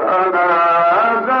فنادته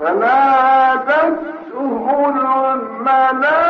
فلا تسهل الملائكة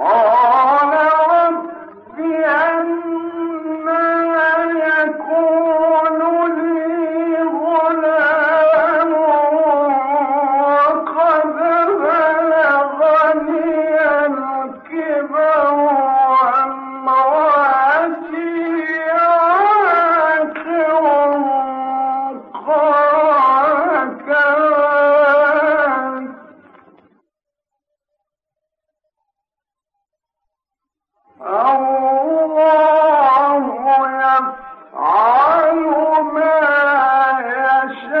Oh, Oh.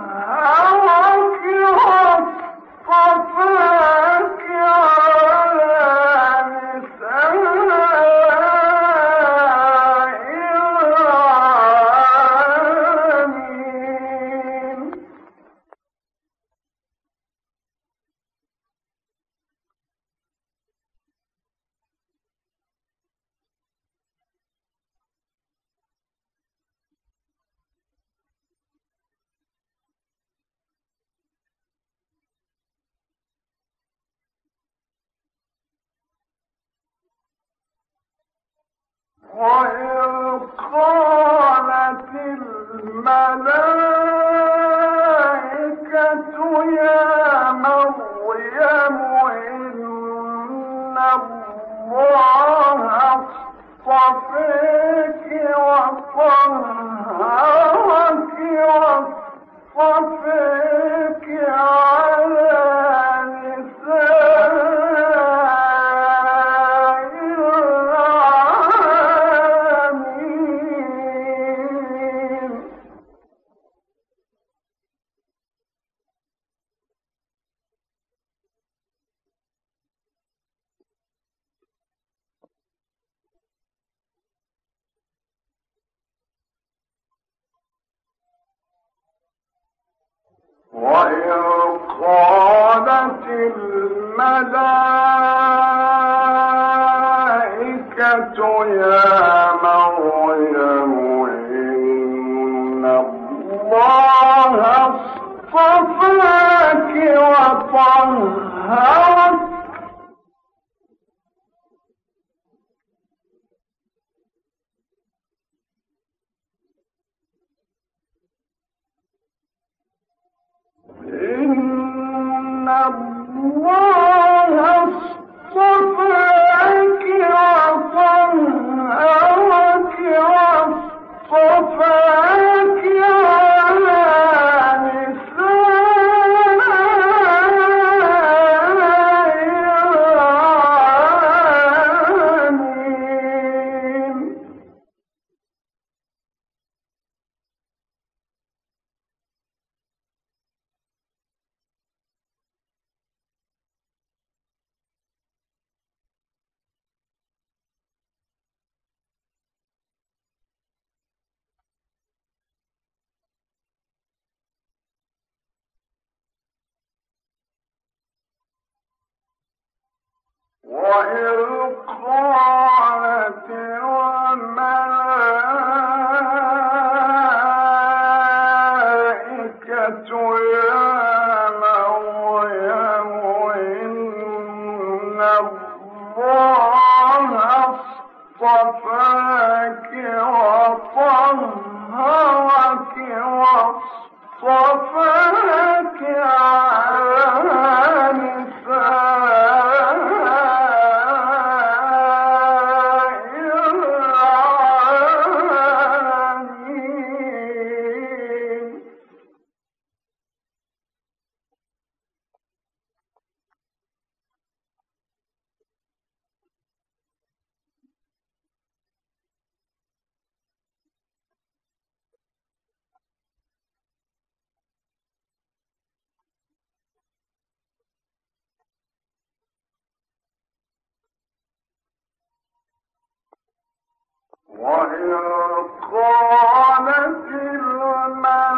الله اصطفاك وطهرك. وإذ وإذ قالت الملائكة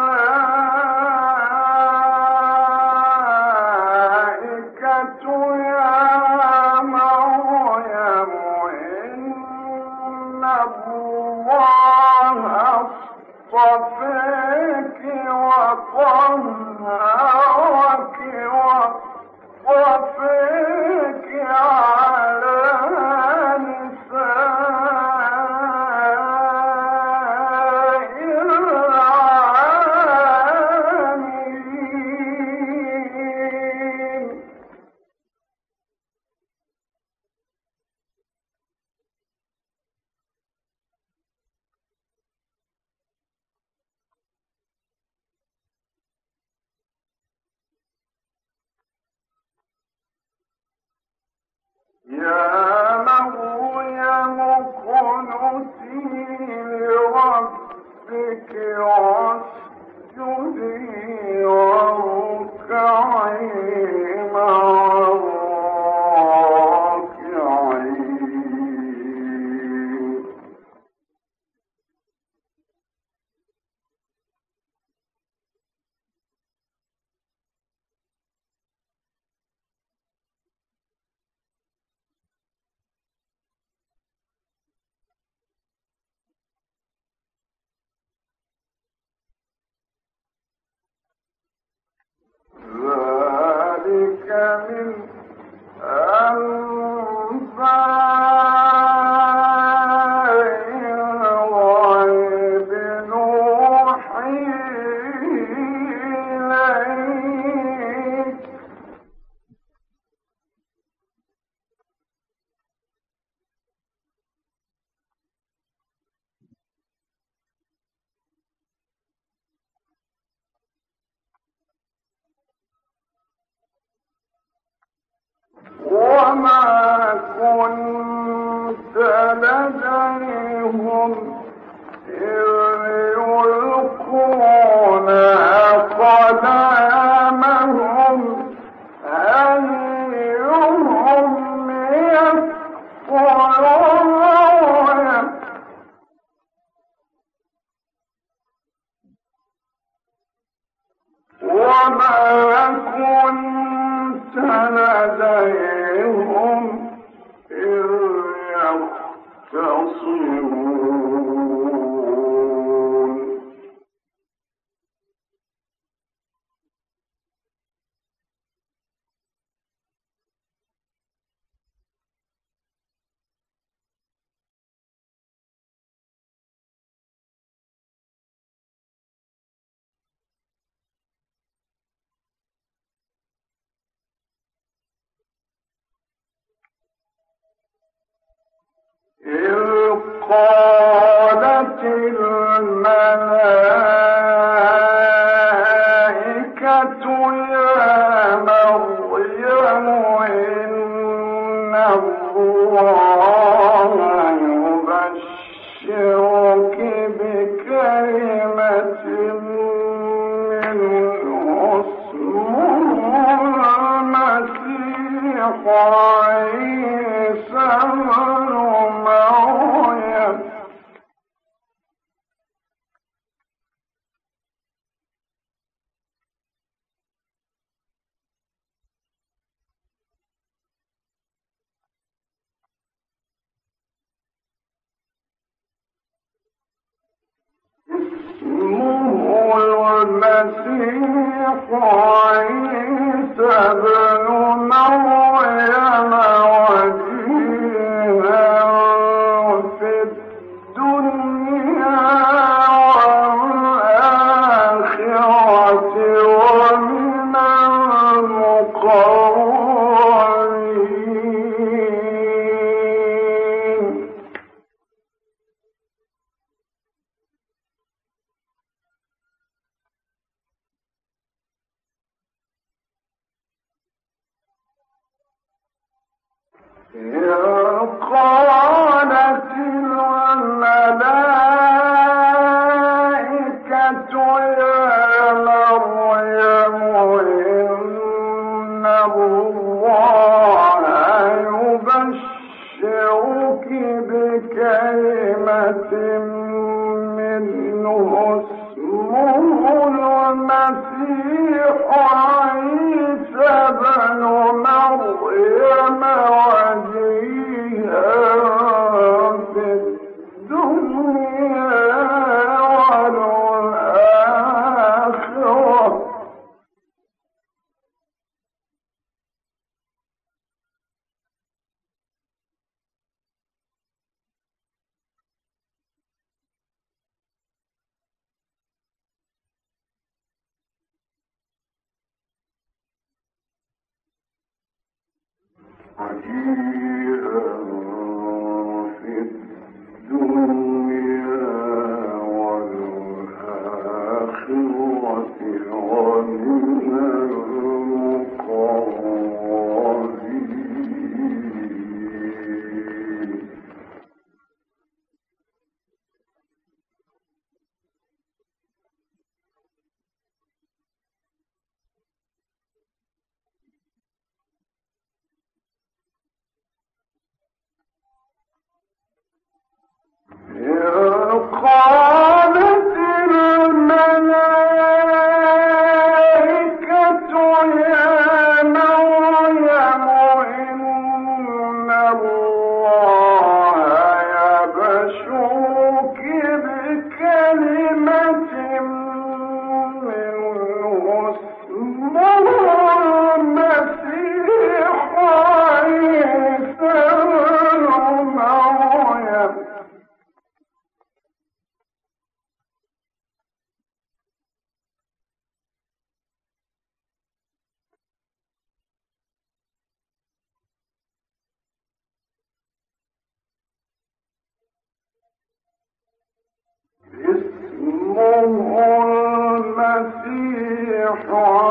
إذ قال الدنيا مريم go on.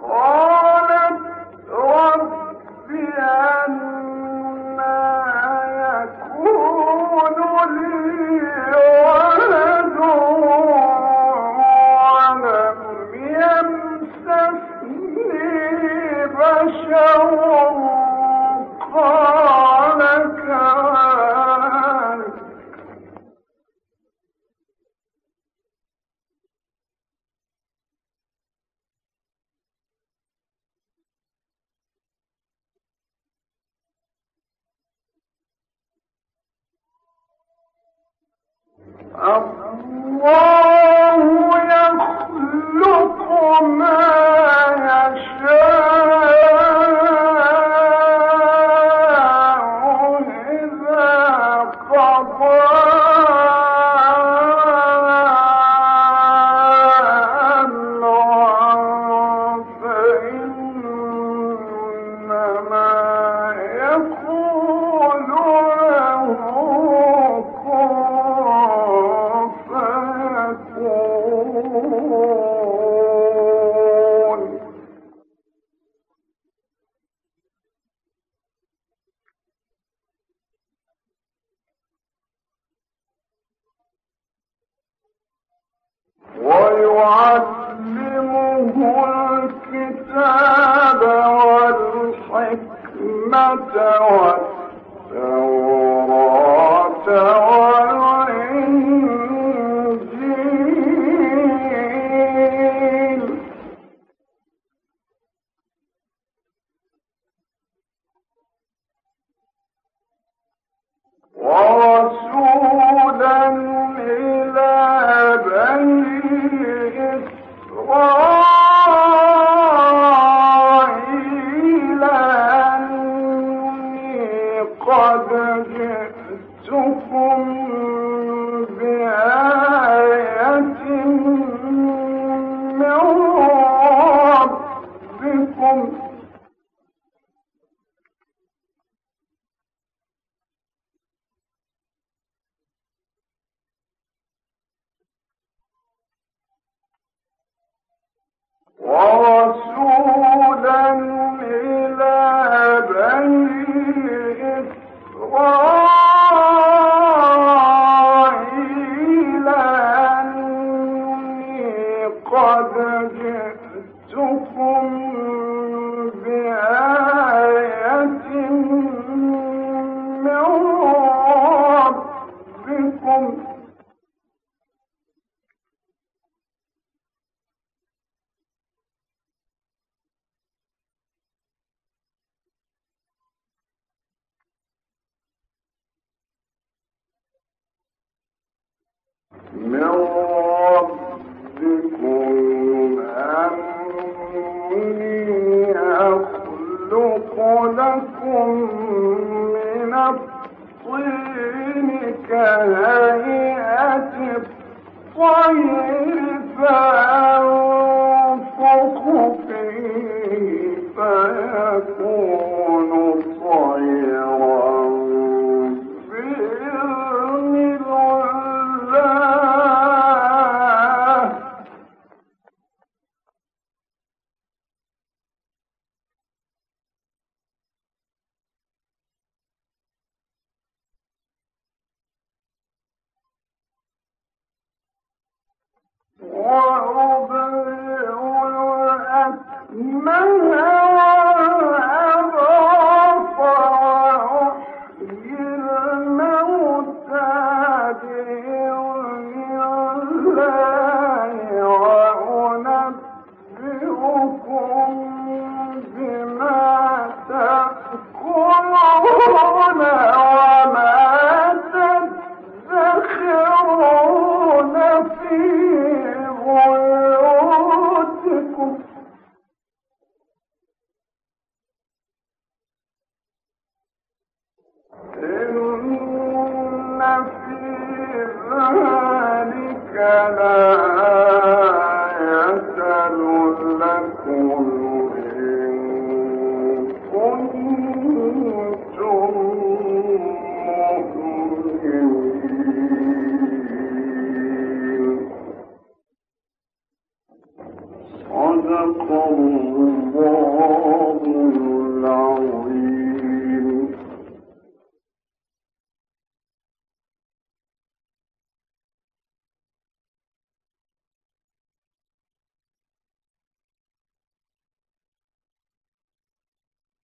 Oh!